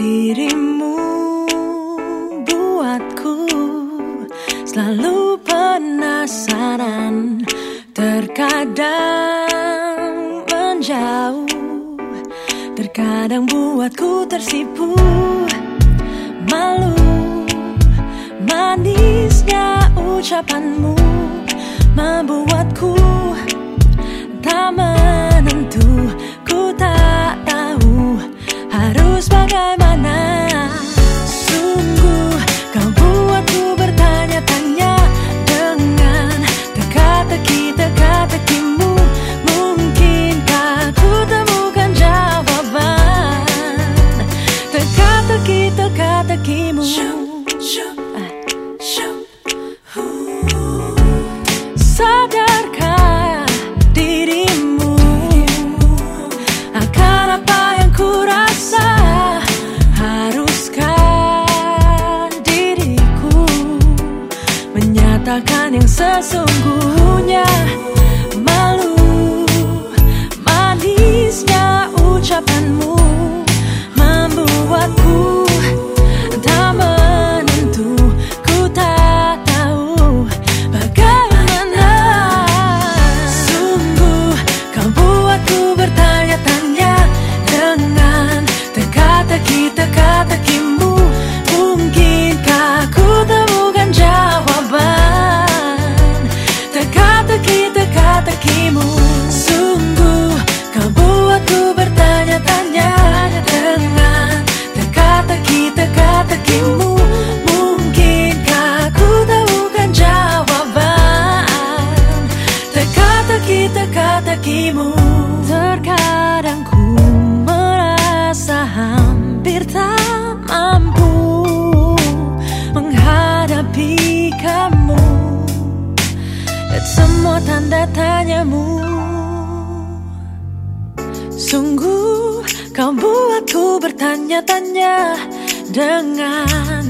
Dirimu buatku selalu penasaran. Terkadang menjauh Terkadang buatku tersipu. Malu Manisnya ucapanmu Membuatku tak teka-tekimu Sadarkah dirimu? Akan apa yang ku rasa Haruskah diriku Menyatakan yang sesungguhnya? Malu Manisnya ucapanmu buatku bertanya-tanya Dengan teka-teki teka-tekimu Mungkinkah ku temukan jawaban? Teka-teki teka-tekimu Sungguh kau buatku bertanya-tanya Dengan teka-teki teka-tekimu Mungkinkah kamu Dan semua tanda tanyamu Sungguh kau buatku bertanya-tanya Dengan